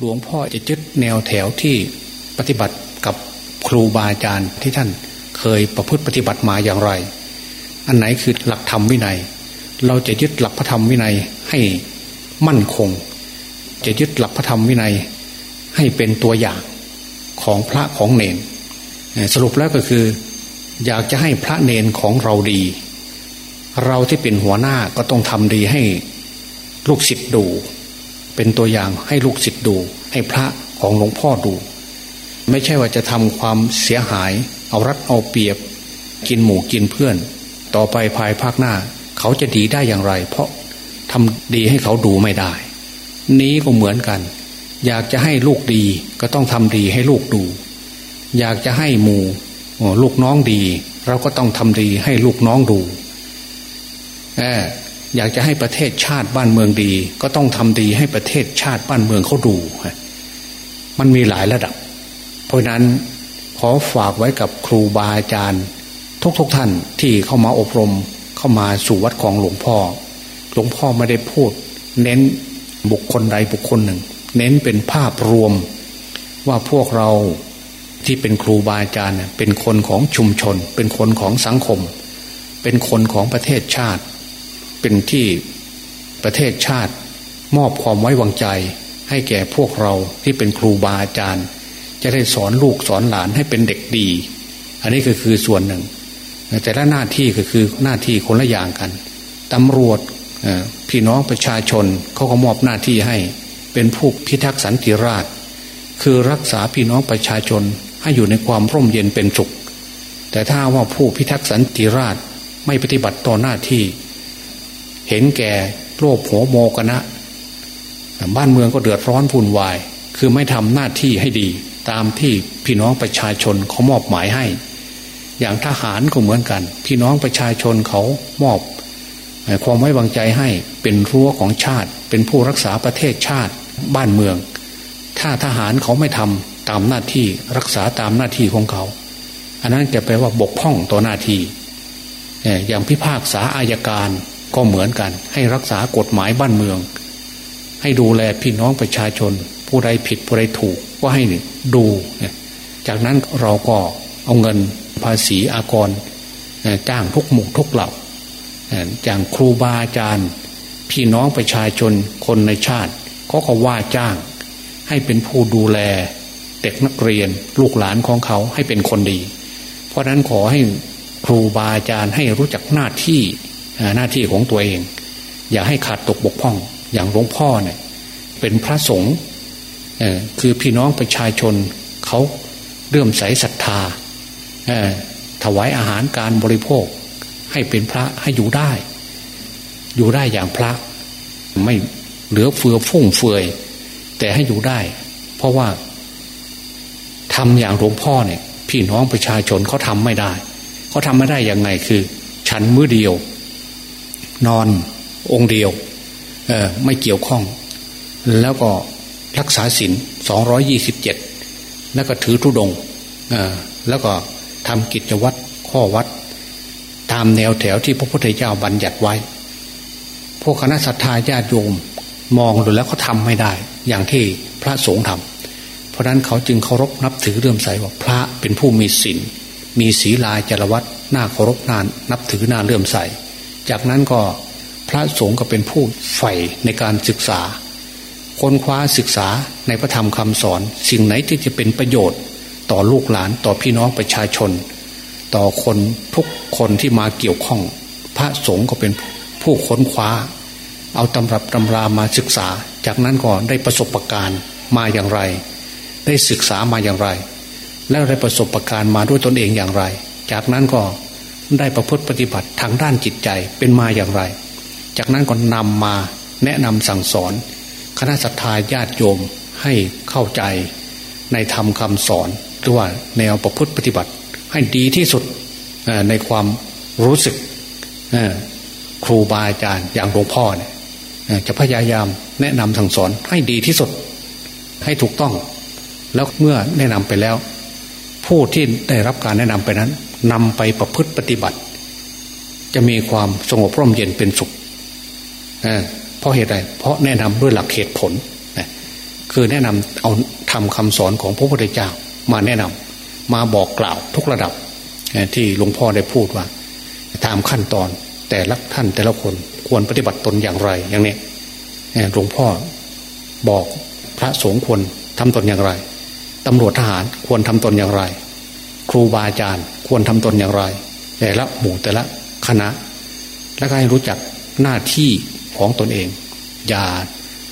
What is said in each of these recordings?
หลวงพ่อจะยึดแนวแถวที่ปฏิบัติกับครูบาอาจารย์ที่ท่านเคยประพฤติปฏิบัติมาอย่างไร อันไหนคือหลักธรรมวินัย เราจะยึดหลักพระธรรมวินัยให้มั่นคง จะยึดหลักพระธรรมวินัย ให้เป็นตัวอย่างของพระของเนน สรุปแล้วก็คือ อยากจะให้พระเนนของเราดี เราที่เป็นหัวหน้าก็ต้องทำดีให้ลูกศิษย์ดู เป็นตัวอย่างให้ลูกศิษย์ดู ให้พระของหลวงพ่อดู ไม่ใช่ว่าจะทำความเสียหาย เอารัดเอาเปรียบ กินหมูกินเพื่อน ต่อไปภายภาคหน้า เขาจะดีได้อย่างไร เพราะทำดีให้เขาดูไม่ได้ นี้ก็เหมือนกัน อยากจะให้ลูกดีก็ต้องทำดีให้ลูกดู อยากจะให้หมูลูกน้องดี เราก็ต้องทำดีให้ลูกน้องดูเอยากจะให้ประเทศชาติบ้านเมืองดี ก็ต้องทำดีให้ประเทศชาติบ้านเมืองเขาดู มันมีหลายระดับ เพราะนั้นขอฝากไว้กับครูบาอาจารย์ ทุกๆทท่านที่เข้ามาอบรมเข้ามาสู่วัดของหลวงพ่อ หลวงพ่อไม่ได้พูด เน้นบุคคลใดบุคคลหนึ่ง เน้นเป็นภาพรวม ว่าพวกเราที่เป็นครูบาอาจารย์เป็นคนของชุมชน เป็นคนของสังคม เป็นคนของประเทศชาติ เป็นที่ประเทศชาติมอบความไว้วางใจ ให้แก่พวกเราที่เป็นครูบาอาจารย์ จะได้สอนลูกสอนหลานให้เป็นเด็กดี อันนี้ก็คือส่วนหนึ่ง แต่ละหน้าที่ก็คือหน้าที่คนละอย่างกันตำรวจพี่น้องประชาชนเขาก็มอบหน้าที่ให้เป็นผู้พิทักษ์สันติราษคือรักษาพี่น้องประชาชนให้อยู่ในความร่มเย็นเป็นสุข แต่ถ้าว่าผู้พิทักษ์สันติราษไม่ปฏิบัติต่อหน้าที่ เห็นแก่โลภโหโมกนะบ้านเมืองก็เดือดร้อนพุ่นวาย คือไม่ทำหน้าที่ให้ดี ตามที่พี่น้องประชาชนเขามอบหมายให้ อย่างทหารก็เหมือนกัน พี่น้องประชาชนเขามอบ ความไว้วางใจให้เป็นรั้วของชาติ เป็นผู้รักษาประเทศชาติบ้านเมือง ถ้าทหารเขาไม่ทำตามหน้าที่รักษาตามหน้าที่ของเขา อันนั้นจะแปลว่าบกพร่องต่อหน้าที่อย่างพิพากษาอายการ ก็เหมือนกัน ให้รักษากฎหมายบ้านเมือง ให้ดูแลพี่น้องประชาชน ผู้ใดผิดผู้ใดถูกก็ให้ดู จากนั้นเราก็เอาเงินภาษีอากรจ้างทุกหมู่ทุกเหล่าอย่างครูบาอาจารย์ พี่น้องประชาชนคนในชาติเขาก็ว่าจ้าง ให้เป็นผู้ดูแลเด็กนักเรียนลูกหลานของเขาให้เป็นคนดี เพราะนั้นขอให้ครูบาอาจารย์ให้รู้จักหน้าที่ หน้าที่ของตัวเอง อย่าให้ขาดตกบกพร่อง อย่างหลวงพ่อเนี่ย เป็นพระสงฆ์คือพี่น้องประชาชนเขาเลื่อมใสศรัทธาถวายอาหารการบริโภค ให้เป็นพระให้อยู่ได้ อยู่ได้อย่างพระ ไม่เหลือเฟือฟุ่งเฟือย แต่ให้อยู่ได้ เพราะว่าทำอย่างหลวงพ่อเนี่ย พี่น้องประชาชนเขาทำไม่ได้เขาทำไม่ได้ย่างไงคือ ฉันมือเดียว นอนองค์เดียวไม่เกี่ยวข้อง แล้วก็รักษาศีลสองร้อยี่สิบเจ็ดแล้วก็ถือทุดงแล้วก็ทำกิจวัตรข้อวัด ตามแนวแถวที่พระพุทธเจ้าบัญญัติไว้ พวกคณะสัตยาญาติโยมมองดูแล้วเขาทาไม่ได้ อย่างที่พระสงฆ์ทำเพราะนั้นเขาจึงเคารพนับถือเรื่มใสว่าพระเป็นผู้มีศีลมีศีลาจารวัตหน้าเคารพนานนับถือหน้าเลื่อมใส จากนั้นก็พระสงฆ์ก็เป็นผู้ใฝ่ในการศึกษา ค้นคว้าศึกษาในพระธรรมคำสอน สิ่งไหนที่จะเป็นประโยชน์ ต่อลูกหลานต่อพี่น้องประชาชน ต่อคนทุกคนที่มาเกี่ยวข้อง พระสงฆ์ก็เป็นผู้ค้นคว้า เอาตำรับตำรามาศึกษา จากนั้นก็ได้ประสบะการณ์มาอย่างไร ได้ศึกษามาอย่างไร แล้วได้ประสบะการณ์มาด้วยตนเองอย่างไร จากนั้นก็ ได้ประพฤติปฏิบัติทางด้านจิตใจเป็นมาอย่างไร จากนั้นก็นำมาแนะนำสั่งสอน คณะสัตยาญาติโยมให้เข้าใจในธรรมคาสอน หรือว่าแนวประพฤติปฏิบัติให้ดีที่สุดในความรู้สึกครูบาอาจารย์อย่างหลวงพ่อเนี่ยจะพยายามแนะนำสั่งสอนให้ดีที่สุด ให้ถูกต้อง แล้วเมื่อแนะนำไปแล้ว ผู้ที่ได้รับการแนะนำไปนั้น นำไปประพฤติปฏิบัติ จะมีความสงบร่มเย็นเป็นสุขเพราะเหตุใดเพราะแนะนำด้วยหลักเหตุผลคือแนะนำเอาทำคำสอนของพระพุทธเจ้า มาแนะนำมาบอกกล่าวทุกระดับที่หลวงพ่อได้พูดว่าตามขั้นตอนแต่ละท่านแต่ละคนควรปฏิบัติตนอย่างไรอย่างนี้หลวงพ่อบอกพระสงฆ์ควรทำตนอย่างไรตำรวจทหารควรทำตนอย่างไร ครูบาอาจารย์ควรทำตนอย่างไร แต่ละหมู่แต่ละคณะ และก็ให้รู้จักหน้าที่ของตนเอง อย่า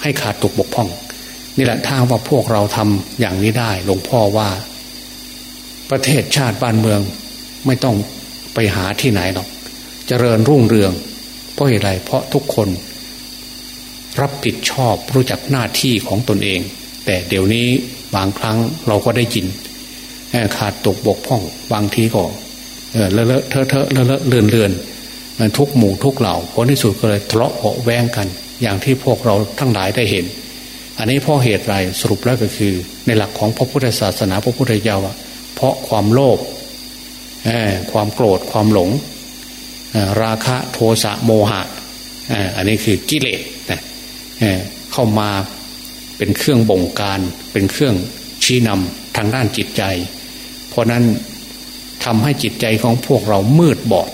ให้ขาดตกบกพร่อง นี่แหละถ้าว่าพวกเราทำอย่างนี้ได้หลวงพ่อว่า ประเทศชาติบ้านเมืองไม่ต้องไปหาที่ไหนหรอกเจริญรุ่งเรือง เพราะอะไรเพราะทุกคน รับผิดชอบรู้จักหน้าที่ของตนเอง แต่เดี๋ยวนี้บางครั้งเราก็ได้ยิน ขาดตกบกพร่อง บางทีก็เลอะเลอะเทอะเทอะเลอะเลอะเลือนเลือนทุกหมู่ทุกเหล่าผลที่สุดก็เลยทะเลาะเบาแวงกัน อย่างที่พวกเราทั้งหลายได้เห็น อันนี้เพราะเหตุไรสรุปแล้วก็คือ ในหลักของพระพุทธศาสนาพระพุทธเจ้าเพราะความโลภความโกรธความหลง ราคะโทสะโมหะอันนี้คือกิเลสเข้ามาเป็นเครื่องบงการเป็นเครื่องชี้นำทางด้านจิตใจ เพราะนั้นทำให้จิตใจของพวกเรามืดบอด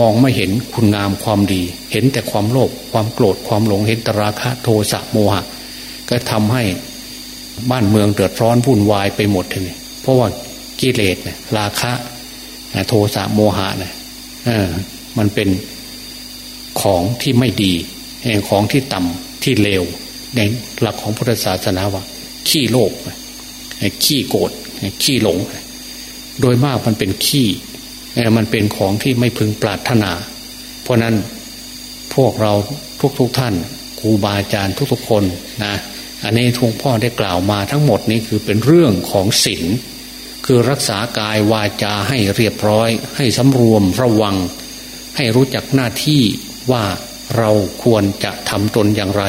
มองไม่เห็นคุณงามความดี เห็นแต่ความโลภความโกรธความหลงเห็นตราคะโทสะโมหะ ก็ทำให้บ้านเมืองเดือดร้อนวุ่นวายไปหมดเลยเพราะว่ากิเลสราคะโทสะโมหะเนี่ยมันเป็นของที่ไม่ดีของที่ต่ำที่เลวในหลักของพุทธศาสนาว่า ขี้โลภขี้โกรธขี้หลง โดยมากมันเป็นขี้มันเป็นของที่ไม่พึงปรารถนา เพราะนั้นพวกเราทุกๆทท่านครูบาอาจารย์ทุกๆคนนะอันนี้ทวงพ่อได้กล่าวมาทั้งหมดนี้คือเป็นเรื่องของศีลคือรักษากายวาจาให้เรียบร้อย ให้สำรวมระวัง ให้รู้จักหน้าที่ว่าเราควรจะทำตนอย่างไร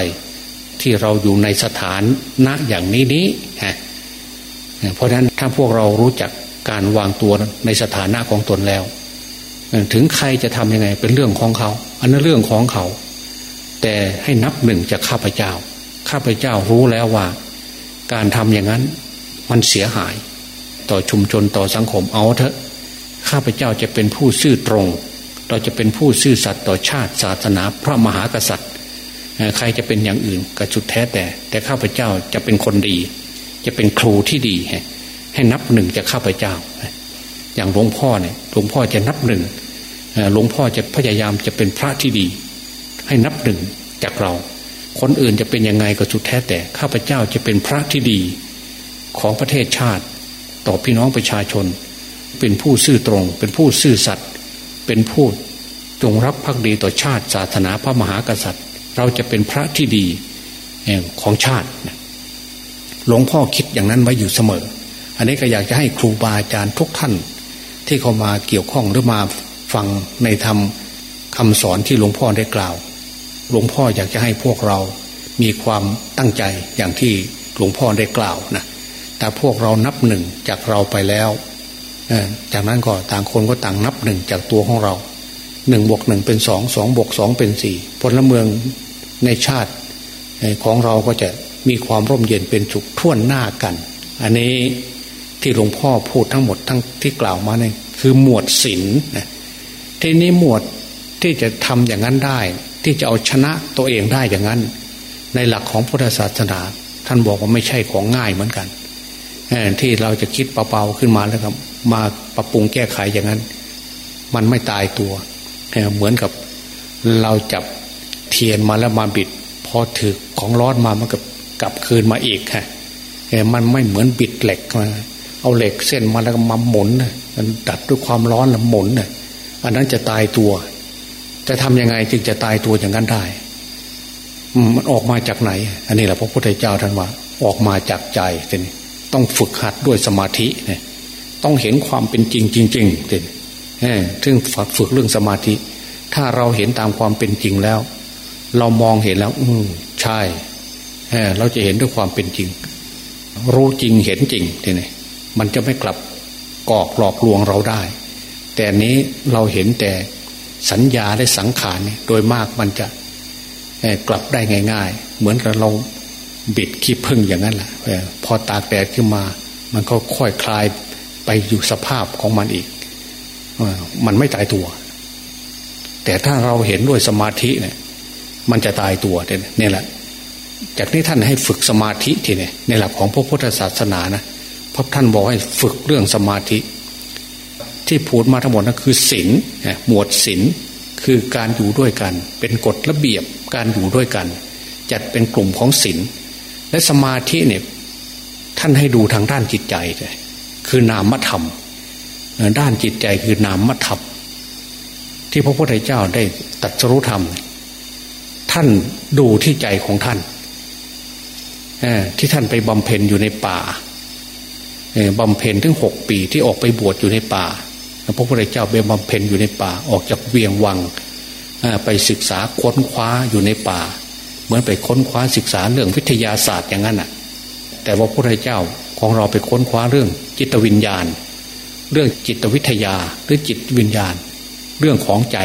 ที่เราอยู่ในสถานณอย่างนี้นี้ฮะเพราะฉะนั้นถ้าพวกเรารู้จัก การวางตัวในสถานะของตนแล้ว ถึงใครจะทำยังไงเป็นเรื่องของเขา อันนั้นเรื่องของเขา แต่ให้นับหนึ่งจากข้าพเจ้า ข้าพเจ้ารู้แล้วว่า การทำอย่างนั้นมันเสียหาย ต่อชุมชนต่อสังคมเอาเถอะ ข้าพเจ้าจะเป็นผู้ซื่อตรง เราจะเป็นผู้ซื่อสัตย์ต่อชาติศาสนาพระมหากษัตริย์ ใครจะเป็นอย่างอื่นก็ชุดแท้แต่ แต่ข้าพเจ้าจะเป็นคนดี จะเป็นครูที่ดี ให้นับหนึ่งจากข้าพเจ้า อย่างหลวงพ่อเนี่ยหลวงพ่อจะนับหนึ่งหลวงพ่อจะพยายามจะเป็นพระที่ดี ให้นับหนึ่งจากเรา คนอื่นจะเป็นยังไงก็สุดแท้แต่ข้าพเจ้าจะเป็นพระที่ดีของประเทศชาติ ต่อพี่น้องประชาชน เป็นผู้ซื่อตรง เป็นผู้ซื่อสัตย์เป็นผู้จงรักภักดีต่อชาติศาสนาพระมหากษัตริย์ เราจะเป็นพระที่ดีของชาติหลวงพ่อคิดอย่างนั้นไว้อยู่เสมอ อันนี้ก็อยากจะให้ครูบาอาจารย์ทุกท่าน ที่เขามาเกี่ยวข้องหรือมาฟังในธรรมคำสอนที่หลวงพ่อได้กล่าว หลวงพ่ออยากจะให้พวกเรามีความตั้งใจอย่างที่หลวงพ่อได้กล่าวนะแต่พวกเรานับหนึ่งจากเราไปแล้วจากนั้นก็ต่างคนก็ต่างนับหนึ่งจากตัวของเราหนึ่งบวกหนึ่งเป็นสองสองบวกสองเป็นสี่พลเมืองในชาติของเราก็จะมีความร่มเย็นเป็นสุขท่วนหน้ากัน อันนี้ ที่หลวงพ่อพูดทั้งหมดทั้งที่กล่าวมาเนี่ยคือหมวดศีลนะทีนี้หมวดที่จะทำอย่างนั้นได้ ที่จะเอาชนะตัวเองได้อย่างนั้น ในหลักของพุทธศาสนา ท่านบอกว่าไม่ใช่ของง่ายเหมือนกันที่เราจะคิดเป่าๆขึ้นมาแล้วครับ มาปรับปรุงแก้ไขอย่างนั้น มันไม่ตายตัวเหมือนกับเราจับเทียนมาแล้วมาบิด พอถือของร้อนมามันกับกลับคืนมาอีกฮะมันไม่เหมือนบิดเหล็กมา เอาเหล็กเส้นมาแล้วก็มาหมุนมันดัดด้วยความร้อนแล้วหมุนน่ะอันนั้นจะตายตัว จะทำยังไงจึงจะตายตัวอย่างนั้นได้มันออกมาจากไหน อันนี้แหละพระพุทธเจ้าท่านว่า ออกมาจากใจเต็มต้องฝึกหัดด้วยสมาธิเนี่ยต้องเห็นความเป็นจริงจริงๆเด่นซึ่งฝึกเรื่องสมาธิ ถ้าเราเห็นตามความเป็นจริงแล้ว เรามองเห็นแล้ว อืมใช่เราจะเห็นด้วยความเป็นจริง รู้จริงเห็นจริงทีนี้ มันจะไม่กลับกอกหลอกลวงเราได้ แต่นี้เราเห็นแต่สัญญาและสังขารโดยมากมันจะกลับได้ง่าย ๆ เหมือนกับเราบิดขี้พึ่งอย่างนั้นแหละพอตากแดดขึ้นมา มันก็ค่อยคลายไปอยู่สภาพของมันอีกมันไม่ตายตัว แต่ถ้าเราเห็นด้วยสมาธิเนี่ย มันจะตายตัวเนี่ยแหละ จากนี้ท่านให้ฝึกสมาธิทีเนี่ยในหลักของพระพุทธศาสนานะ ราะท่านบอกให้ฝึกเรื่องสมาธิ ที่พูดมาทั้งหมดนั่นคือศีลหมวดศีลคือการอยู่ด้วยกัน เป็นกฎระเบียบการอยู่ด้วยกัน จัดเป็นกลุ่มของศีลและสมาธิเนี่ยท่านให้ดูทางด้านจิตใจเลยคือนามธรรม ด้านจิตใจคือนามธรรมที่พระพุทธเจ้าได้ตัดสรุธรรม ท่านดูที่ใจของท่านที่ท่านไปบำเพ็ญอยู่ในป่า บำเพ็ญถึงหกปีที่ออกไปบวชอยู่ในป่าพระพุทธเจ้าไปบำเพ็ญอยู่ในป่าออกจากเวียงวังไปศึกษาค้นคว้าอยู่ในป่า เหมือนไปค้นคว้าศึกษาเรื่องวิทยาศาสตร์อย่างนั้นอะ แต่ว่าพระพุทธเจ้าของเราไปค้นคว้าเรื่องจิตวิญญาณ เรื่องจิตวิทยาหรือจิตวิญญาณ เรื่องของใจ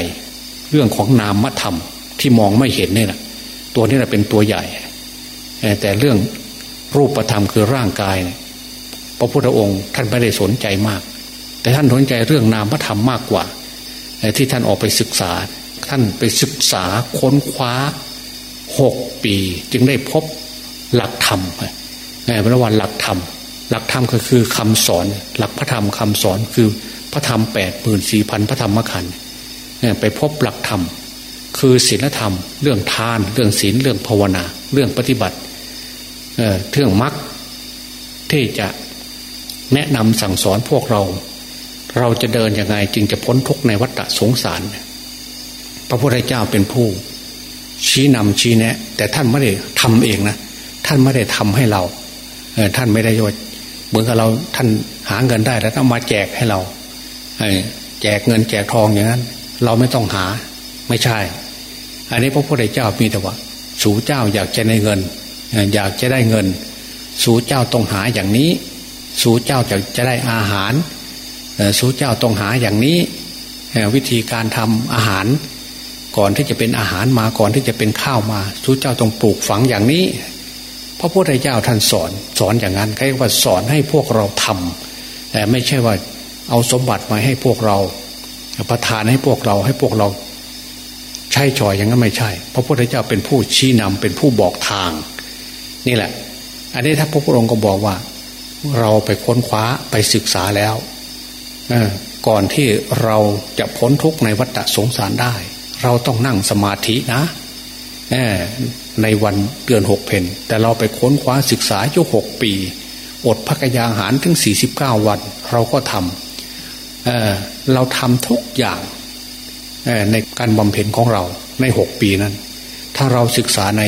เรื่องของนามธรรมที่มองไม่เห็นนี่แหละตัวนี้แหละเป็นตัวใหญ่ แต่เรื่องรูปธรรมคือร่างกายพ ระพุทธองค์ท่านไม่ได้สนใจมาก แต่ท่านสนใจเรื่องนามธรรมมากกว่า ที่ท่านออกไปศึกษา ท่านไปศึกษาค้นคว้าหกปี จึงได้พบหลักธรรมพระวันหลักธรรม หลักธรรมก็คือคำสอน หลักพระธรรมคำสอนคือพระธรรมแปดหมื่นสี่พันพระธรรมขันธ์ไปพบหลักธรรม คือศีลธรรม เรื่องทาน เรื่องศีลเรื่องภาวนา เรื่องปฏิบัติเรื่องมรรคที่จะ แนะนำสั่งสอนพวกเรา เราจะเดินยังไงจึงจะพ้นทุกในวัฏสงสาร พระพุทธเจ้าเป็นผู้ ชี้นำชี้แนะ แต่ท่านไม่ได้ทำเองนะท่านไม่ได้ทำให้เราท่านไม่ได้ยศเหมือนกับเราท่านหาเงินได้แล้วต้องมาแจกให้เราแจกเงินแจกทองอย่างนั้น เราไม่ต้องหาไม่ใช่ อันนี้พระพุทธเจ้ามีแต่ว่า สู่เจ้าอยากจะได้เงิน อยากจะได้เงิน สู่เจ้าต้องหาอย่างนี้ สู่เจ้าจะจะได้อาหารสู่เจ้าต้องหาอย่างนี้วิธีการทำอาหาร ก่อนที่จะเป็นอาหารมาก่อนที่จะเป็นข้าวมาสู่เจ้าต้องปลูกฝังอย่างนี้พระพุทธเจ้าท่านสอนสอนอย่างนั้นเรียกว่าสอนให้พวกเราทำแต่ไม่ใช่ว่าเอาสมบัติมาให้พวกเรา ประทานให้พวกเราให้พวกเราใช่ชอยอย่างนั้นไม่ใช่ พระพุทธเจ้าเป็นผู้ชี้นำเป็นผู้บอกทาง นี่แหละ อันนี้ถ้าพระพุทธองค์ก็บอกว่า เราไปค้นคว้าไปศึกษาแล้วก่อนที่เราจะพ้นทุกข์ในวัฏสงสารได้ เราต้องนั่งสมาธินะในวันเดือนหกเพนแต่เราไปค้นคว้าศึกษาอยู่หกปี อดพักยาหารถึงสี่สิบเก้าวัน เราก็ทำเเราทำทุกอย่างในการบำเพ็ญของเราในหกปีนั้น ถ้าเราศึกษาใน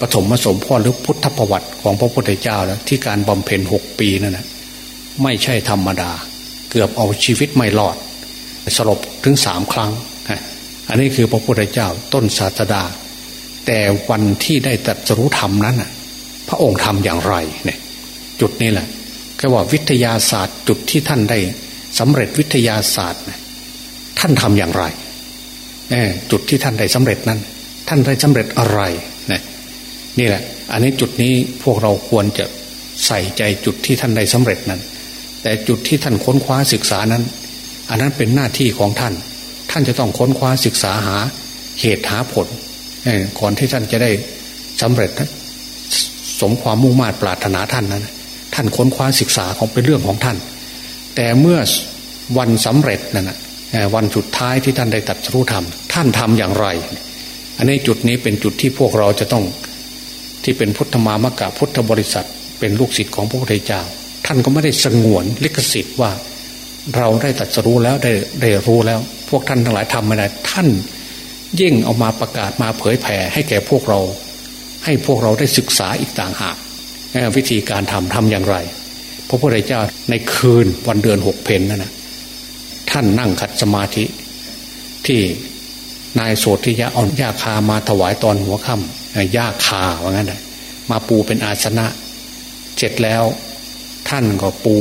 ปฐมสมพ่อหรือพุทธประวัติของพระพุทธเจ้าแล้วที่การบำเพ็ญหกปีนั่นนะไม่ใช่ธรรมดา เกือบเอาชีวิตไม่รอด สลบถึงสามครั้ง อันนี้คือพระพุทธเจ้าต้นศาสดา แต่วันที่ได้ตัดรู้ธรรมนั้นพระองค์ทำอย่างไรเนี่ยจุดนี้แหละก็ว่าวิทยาศาสตร์จุดที่ท่านได้สำเร็จวิทยาศาสตร์ท่านทำอย่างไรจุดที่ท่านได้สำเร็จนั้น ท่านได้สำเร็จอะไร นี่แหละ อันนี้จุดนี้พวกเราควรจะใส่ใจจุดที่ท่านได้สำเร็จนั้น แต่จุดที่ท่านค้นคว้าศึกษานั้น อันนั้นเป็นหน้าที่ของท่าน ท่านจะต้องค้นคว้าศึกษาหาเหตุหาผลก่อนที่ท่านจะได้สำเร็จสมความมุ่งมา่ปรารถนาท่านนั้น ท่านค้นคว้าศึกษาของเป็นเรื่องของท่าน แต่เมื่อวันสำเร็จนั่นนะวันสุดท้ายที่ท่านได้ตัดรู้ธรรมท่านทำอย่างไร อันนี้จุดนี้เป็นจุดที่พวกเราจะต้อง ที่เป็นพุทธมามกะพุทธบริษัท เป็นลูกศิษย์ของพระพุทธเจ้า ท่านก็ไม่ได้สงวนลิขสิทธิ์ว่า เราได้ตัดรู้แล้วได้ได้รู้แล้ว พวกท่านทั้งหลายทำไม่ได้ท่านยิ่งเอามาประกาศมาเผยแผ่ให้แก่พวกเรา ให้พวกเราได้ศึกษาอีกต่างหากวิธีการทำทำอย่างไร พระพุทธเจ้าในคืนวันเดือนหกเพนนั่นนะท่านนั่งขัดสมาธิที่นายโสธิยะเอาหญ้าคามาถวายตอนหัวค่ำ หญ้าคาว่างั้นเลยมาปูเป็นอาสนะ เสร็จแล้ว ท่านก็ปู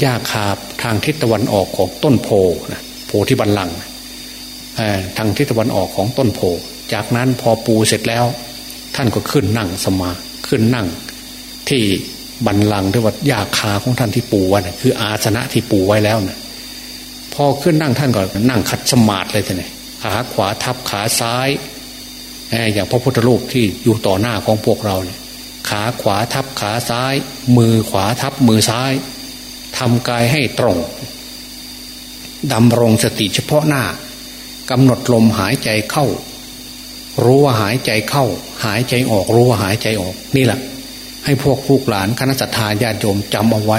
หญ้าคาทางทิศตะวันออกของต้นโพนะโพที่บันลังทางทิศตะวันออกของต้นโพจากนั้นพอปูเสร็จแล้ว ท่านก็ขึ้นนั่งสมาขึ้นนั่ง ที่บันลังหรือว่ายาคาของท่านที่ปูไว้นะคืออาสนะที่ปูไว้แล้วนะพอขึ้นนั่งท่านก็นั่งขัดสมาธิเลยท่านขาขวาทับขาซ้าย อย่างพระพุทธรูปที่อยู่ต่อหน้าของพวกเราเนี่ยขาขวาทับขาซ้าย มือขวาทับมือซ้ายทำกายให้ตรงดำรงสติเฉพาะหน้ากำหนดลมหายใจเข้า รู้ว่าหายใจเข้า หายใจออก รู้ว่าหายใจออก นี่แหละ ให้พวกลูกหลานคณะสัตยาญาติโยมจำเอาไว้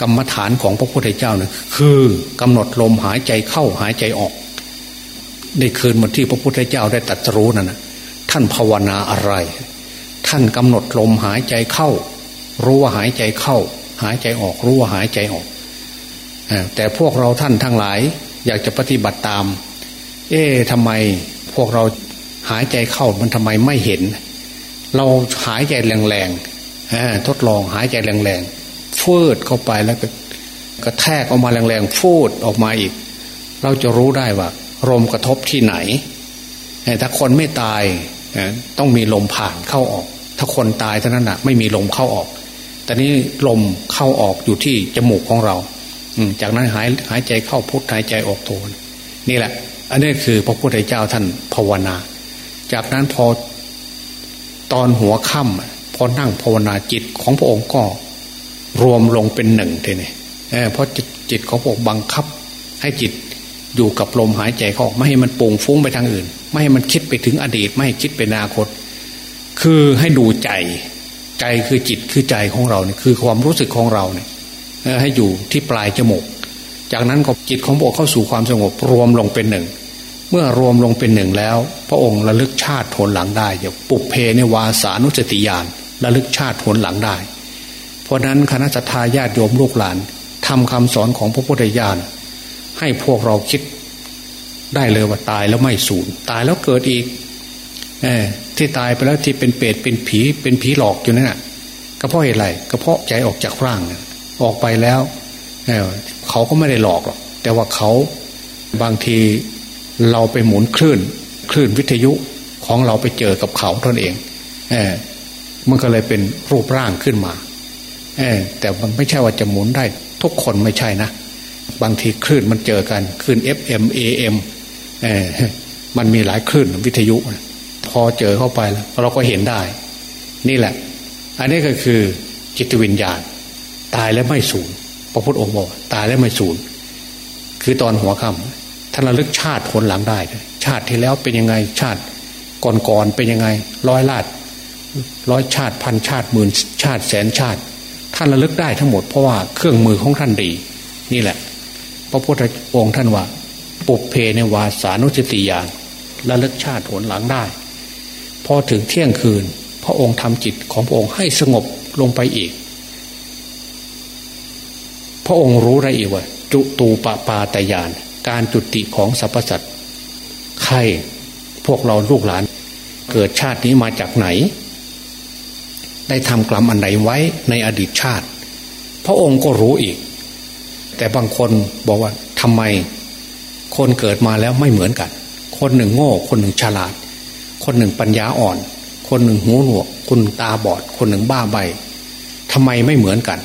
กรรมฐานของพระพุทธเจ้าเนี่ยคือกำหนดลมหายใจเข้าหายใจออกในคืนวันที่พระพุทธเจ้าได้ตรัสรู้นั่นนะ ท่านภาวนาอะไร ท่านกำหนดลมหายใจเข้า รู้ว่าหายใจเข้า หายใจออกรู้ว่าหายใจออกแต่พวกเราท่านทั้งหลาย อยากจะปฏิบัติตาม เอ๊ะทำไมพวกเราหายใจเข้ามันทำไมไม่เห็น เราหายใจแรงๆทดลองหายใจแรงๆฟืดเข้าไปแล้วก็กระแทกออกมาแรงๆฟูดออกมาอีก เราจะรู้ได้ว่าลมกระทบที่ไหนถ้าคนไม่ตาย ต้องมีลมผ่านเข้าออก ถ้าคนตายเท่านั้นนะไม่มีลมเข้าออก แต่นี้ลมเข้าออกอยู่ที่จมูกของเราจากนั้นหายหายใจเข้าพุทหายใจออกโทนนี่แหละ อันนี้คือพระพุทธเจ้าท่านภาวนา จากนั้นพอตอนหัวค่ำพอนั่งภาวนาจิตของพระองค์ก็รวมลงเป็นหนึ่งทีนี้เพราะจิตของพระองค์บังคับ ให้จิตอยู่กับลมหายใจเขาไม่ให้มันปุ่งฟุ้งไปทางอื่น ไม่ให้มันคิดไปถึงอดีต ไม่ให้คิดไปอนาคต คือให้ดูใจ ใจคือจิตคือใจของเราเนี่ยคือความรู้สึกของเราเนี่ยให้อยู่ที่ปลายจมูก จากนั้นก็จิตของพระองค์เข้าสู่ความสงบรวมลงเป็นหนึ่ง เมื่อรวมลงเป็นหนึ่งแล้ว พระองค์ระลึกชาติทนหลังได้อย่าปุบเพในวาสานุสติญาณระลึกชาติทนหลังได้ เพราะนั้นคณะสัตยาญาติโยมลูกหลานทำคำสอนของพระพุทธญาณให้พวกเราคิด ได้เลยว่าตายแล้วไม่สูญตายแล้วเกิดอีกอที่ตายไปแล้วที่เป็นเปรตเป็นผีเป็นผีหลอกอยู่นั่นแหะก็เพราะอะไรก็เพราะใจออกจากร่างออกไปแล้วเเขาก็ไม่ได้หลอกหรอกแต่ว่าเขาบางทีเราไปหมุนคลื่นคลื่นวิทยุของเราไปเจอกับเขาตนเองเอมันก็เลยเป็นรูปร่างขึ้นมาเอแต่มันไม่ใช่ว่าจะหมุนได้ทุกคนไม่ใช่นะ บางทีคลื่นมันเจอกันคลื่น FM AM เมันมีหลายคลื่นวิทยุ พอเจอเข้าไปแล้ว เราก็เห็นได้ นี่แหละ อันนี้ก็คือจิตวิญญาณ ตายแล้วไม่สูญพระพุทธองค์บอกตายแล้วไม่สูญคือตอนหัวค่ำท่านระลึกชาติผลหลังได้ ชาติที่แล้วเป็นยังไงชาติก่อนๆเป็นยังไง ร้อยลาดร้อยชาติพันชาติหมื่นชาติแสนชาติ ท่านระลึกได้ทั้งหมดเพราะว่าเครื่องมือของท่านดี นี่แหละ พระพุทธองค์ท่านว่า ปุเพในวาสานุสติญาณระลึกชาติผลหลังได้ พอถึงเที่ยงคืน พระองค์ทำจิตของพระองค์ให้สงบลงไปอีก พระองค์รู้ได้อีกว่า จุตูปปาตยาน การจุติของสรรพสัตว์ใครพวกเราลูกหลาน เกิดชาตินี้มาจากไหน ได้ทำกรรมอันไหนไว้ในอดีตชาติ พระองค์ก็รู้อีก แต่บางคนบอกว่าทำไม คนเกิดมาแล้วไม่เหมือนกัน คนหนึ่งโง่ คนหนึ่งฉลาด คนหนึ่งปัญญาอ่อน คนหนึ่งหูหนวก คนตาบอด คนหนึ่งบ้าใบทำไมไม่เหมือนกัน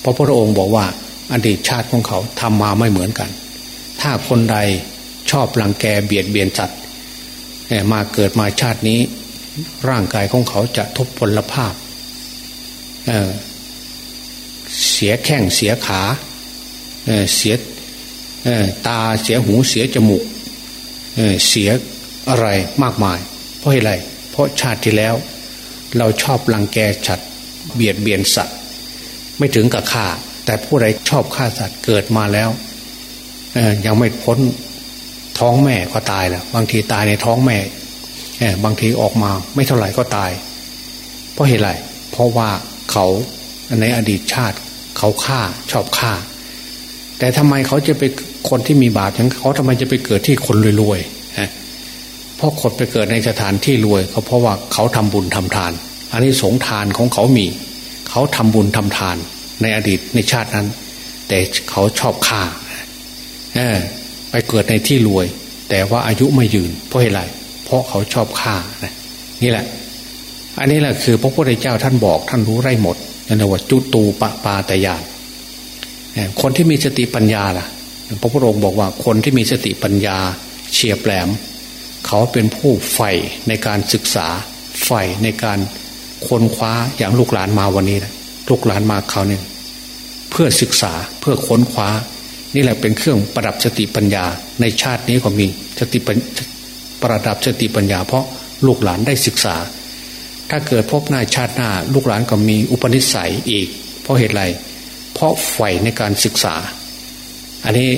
เพราะพระองค์บอกว่าอดีตชาติของเขาทำมาไม่เหมือนกัน ถ้าคนใดชอบรังแกเบียดเบียนสัตว์มาเกิดมาชาตินี้ ร่างกายของเขาจะทุพพลภาพเเสียแข้งเสียขาเสีย ตาเสียหูเสียจมูกเสียอะไรมากมาย เพราะอะไร เพราะชาติที่แล้ว เราชอบลังแกฉัดเบียดเบียนสัตว์ ไม่ถึงกับฆ่า แต่ผู้ใดชอบฆ่าสัตว์เกิดมาแล้วยังไม่พ้นท้องแม่ก็ตายแล้ว บางทีตายในท้องแม่บางทีออกมาไม่เท่าไหร่ก็ตาย เพราะเหตุไรเพราะว่าเขาในอดีตชาติเขาฆ่าชอบฆ่า แต่ทำไมเขาจะไปคนที่มีบาปอย่างเขาทำไมจะไปเกิดที่คนรวยๆฮะเพราะคนไปเกิดในสถานที่รวยเขาเพราะว่าเขาทำบุญทำทาน อันนี้สงทานของเขามี เขาทำบุญทำทาน ในอดีตในชาตินั้น แต่เขาชอบฆ่าไปเกิดในที่รวย แต่ว่าอายุไม่ยืน เพราะอะไรเพราะเขาชอบฆ่านะนี่แหละ อันนี้แหละคือพระพุทธเจ้าท่านบอกท่านรู้ไรหมดนั่นว่าจุตูปปาตยาน คนที่มีสติปัญญาล่ะ พระพุทธองค์บอกว่าคนที่มีสติปัญญาเฉียบแหลม เขาเป็นผู้ใฝ่ในการศึกษาใฝ่ในการค้นคว้าอย่างลูกหลานมาวันนี้นะลูกหลานมาเขาเนี่ยเพื่อศึกษาเพื่อค้นคว้า นี่แหละเป็นเครื่องประดับสติปัญญา ในชาตินี้ก็มีสติประดับสติปัญญา เพราะลูกหลานได้ศึกษา ถ้าเกิดพบหน้าชาติหน้า ลูกหลานก็มีอุปนิสัยอีก เพราะเหตุไรเพราะใฝ่ในการศึกษา อันนี้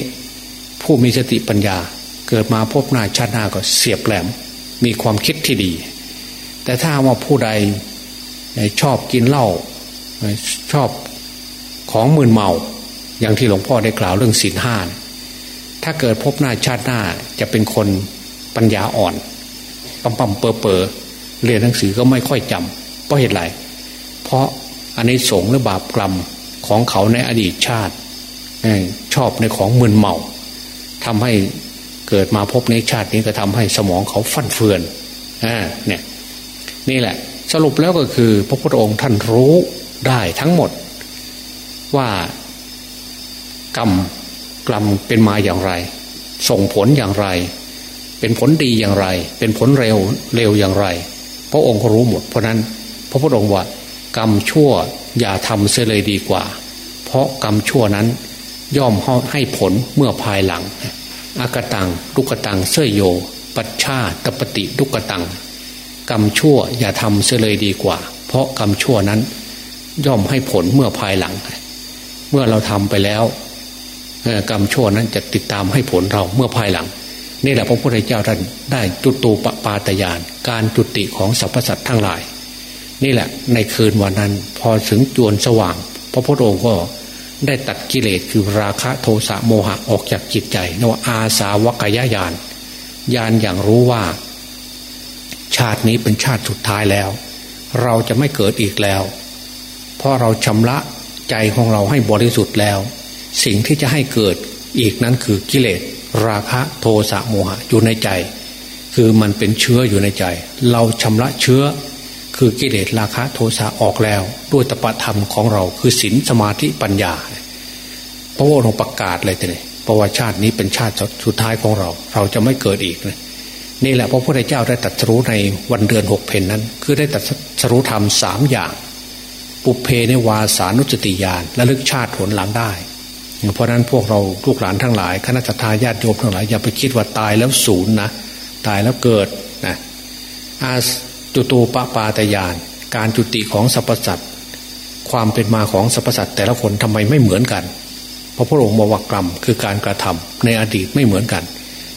ผู้มีสติปัญญาเกิดมาพบหน้าชาติหน้าก็เสียบแหลม มีความคิดที่ดี แต่ถ้าว่าผู้ใดชอบกินเหล้าชอบของมืนเมา อย่างที่หลวงพ่อได้กล่าวเรื่องศีลห้าถ้าเกิดพบหน้าชาติหน้าจะเป็นคนปัญญาอ่อนปั๊มปั๊มเปอเปอเรียนหนังสือก็ไม่ค่อยจำเพราะเหตุไรเพราะอันนี้สงหรือบาปกรรม ของเขาในอดีตชาติชอบในของมึนเมาทำให้เกิดมาพบในชาตินี้ก็ทำให้สมองเขาฟั่นเฟือนเนี่ยนี่แหละ สรุปแล้วก็คือ พระพุทธองค์ท่านรู้ได้ทั้งหมด ว่ากรรมกรรมเป็นมาอย่างไร ส่งผลอย่างไร เป็นผลดีอย่างไร เป็นผลเร็วเร็วอย่างไร พระองค์ก็รู้หมด เพราะนั้น พระพุทธองค์ว่า กรรมชั่วอย่าทำเสียเลยดีกว่า เพราะกรรมชั่วนั้นย่อมให้ผลเมื่อภายหลัง อากตังลุกตังเสยโย ปัจชาตปฏิลุกตัง กรรมชั่วอย่าทำเสียเลยดีกว่า เพราะกรรมชั่วนั้น ย่อมให้ผลเมื่อภายหลัง เมื่อเราทำไปแล้วกรรมชั่วนั้นจะติดตามให้ผลเราเมื่อภายหลังนี่แหละพระพุทธเจ้าท่านได้จุตูปปาตยาน การจุติของสรรพสัตว์ทั้งหลาย นี่แหละ ในคืนวันนั้น พอถึงจวนสว่าง พระพุทธองค์ก็ได้ตัดกิเลสคือราคะโทสะโมหะออกจากจิตใจนว่าอาสาวกยญาณญาณอย่างรู้ว่า ชาตินี้เป็นชาติสุดท้ายแล้ว เราจะไม่เกิดอีกแล้วเพราะเราชำระใจของเราให้บริสุทธิ์แล้ว สิ่งที่จะให้เกิดอีกนั้นคือกิเลส ราคะโทสะโมหะอยู่ในใจ คือมันเป็นเชื้ออยู่ในใจ เราชำระเชื้อ คือกิเลสราคะโทสะออกแล้ว ด้วยตปะธรรมของเราคือศีลสมาธิปัญญาพระวรประกาศเลยทีนี้ประวัติชาตินี้เป็นชาติสุดท้ายของเรา เราจะไม่เกิดอีกนะนี่แหละพระพุทธเจ้าได้ตัดสรู้ในวันเดือนหกเพนนั้น คือได้ตัดสรู้ธรรมสามอย่าง ปุเพในวาสานุจติยานและลึกชาติผลหลังได้ เพราะนั้นพวกเราลูกหลานทั้งหลายคณะทาญาติโยมทั้งหลายอย่าไปคิดว่าตายแล้วศูนย์นะตายแล้วเกิดนะอา จุตูปปาตยาน การจุติของสรรพสัตว์ความเป็นมาของสรรพสัตว์แต่ละคนทำไมไม่เหมือนกันเพราะพระองค์บอกว่ากรรมคือการกระทำในอดีตไม่เหมือนกัน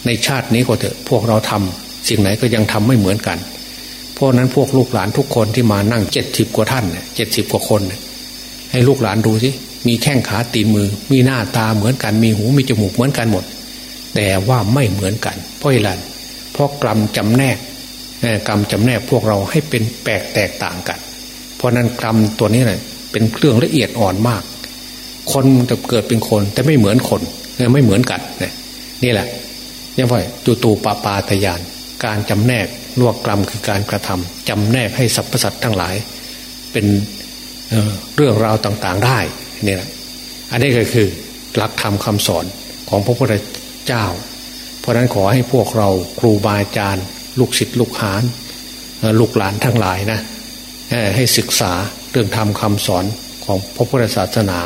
ในชาตินี้ก็เถอะพวกเราทำสิ่งไหนก็ยังทำไม่เหมือนกัน เพราะนั้นพวกลูกหลานทุกคนที่มานั่งเจ็ดสิบกว่าท่านเจ็ดสิบกว่าคน ให้ลูกหลานดูสิมีแข้งขาตีนมือ มีหน้าตาเหมือนกัน มีหูมีจมูกเหมือนกันหมด แต่ว่าไม่เหมือนกัน เพราะอะไรเพราะกรรมจำแนก กรรมจำแนกพวกเราให้เป็นแปลกแตกต่างกัน เพราะนั้นกรรมตัวนี้เลยเป็นเครื่องละเอียดอ่อนมาก คนจะเกิดเป็นคนแต่ไม่เหมือนคนไม่เหมือนกันนี่แหละยังไงตูตูปาปาทยาน การจำแนกลวกกรรมคือการกระทำจำแนกให้สรรพสัตว์ทั้งหลาย เป็นเเรื่องราวต่างๆได้นี่แหละอันนี้ก็คือหลักธรรมคาสอนของพระพุทธเจ้า เพราะนั้นขอให้พวกเราครูบาอาจารย์ ลูกศิษย์ลูกหานลูกหลานทั้งหลายนะให้ศึกษาเรื่องธรรมคาสอนของพระพุทธศาสนา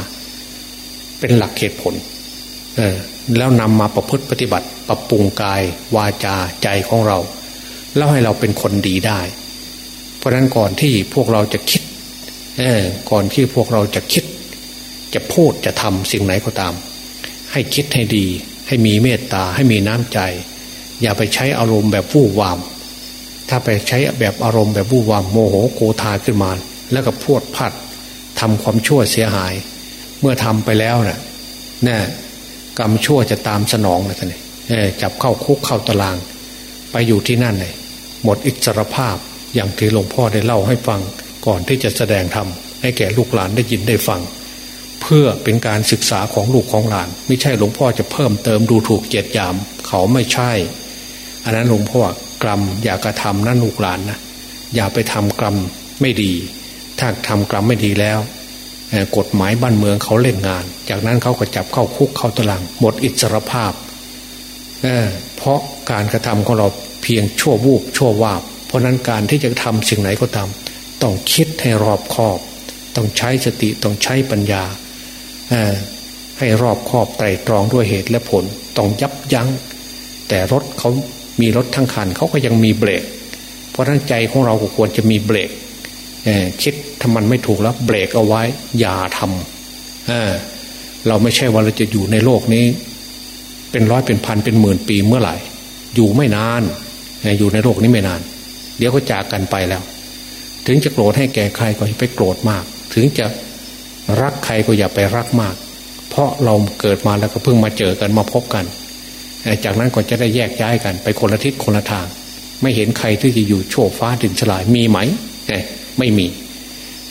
เป็นหลักเหตุผลแล้วนำมาประพฤติปฏิบัติ ปรับปรุงกาย วาจาใจของเรา แล้วให้เราเป็นคนดีได้ เพราะนั้นก่อนที่พวกเราจะคิดก่อนที่พวกเราจะคิด จะพูดจะทำสิ่งไหนก็ตาม ให้คิดให้ดี ให้มีเมตตาให้มีน้ำใจ อย่าไปใช้อารมณ์แบบวู่วาม ถ้าไปใช้แบบอารมณ์แบบวู่วามโมโหโกธาขึ้นมา แล้วก็พูดพัดทำความชั่วเสียหาย เมื่อทำไปแล้วนะ่ะนี่กรรมชั่วจะตามสนองนะท่านจับเข้าคุกเข้าตาราง ไปอยู่ที่นั่นเลยหมดอิสรภาพอย่างที่หลวงพ่อได้เล่าให้ฟังก่อนที่จะแสดงธรรมให้แก่ลูกหลานได้ยินได้ฟัง เพื่อเป็นการศึกษาของลูกของหลาน ไม่ใช่หลวงพ่อจะเพิ่มเติมดูถูกเจียดยาม เขาไม่ใช่ อันนั้นหลวงพ่อกรรม อย่ากระทำนั่นลูกหลานนะอย่าไปทำกรรมไม่ดี ถ้าทำกรรมไม่ดีแล้วกฎหมายบ้านเมืองเขาเล่นงาน จากนั้นเขาก็จับเข้าคุกเข้าตาราง หมดอิสรภาพเเพราะการกระทำของเราเพียงชั่ววูบชั่ววาบ เพราะนั้นการที่จะทำสิ่งไหนก็ตาม ต้องคิดให้รอบคอบ ต้องใช้สติต้องใช้ปัญญาให้รอบคอบไตรตรองด้วยเหตุและผล ต้องยับยัง้งแต่รถเขา มีรถทั้งคันเขาก็ยังมีเบรก เพราะทั้งใจของเราก็ควรจะมีเบรกคิดถ้ามันไม่ถูกแล้วเบรกเอาไว้ อย่าทำเเราไม่ใช่ว่าเราจะอยู่ในโลกนี้ เป็นร้อยเป็นพันเป็นหมื่นปีเมื่อไหร่ อยู่ไม่นาน อยู่ในโลกนี้ไม่นาน เดี๋ยวก็จากกันไปแล้ว ถึงจะโกรธให้แก่ใครก็อย่าไปโกรธมาก ถึงจะรักใครก็อย่าไปรักมาก เพราะเราเกิดมาแล้วก็เพิ่งมาเจอกันมาพบกัน จากนั้นก็จะได้แยกย้ายกันไปคนละทิศคนละทาง ไม่เห็นใครที่จะอยู่โชคฟ้าดินสลายมีไหมไม่มี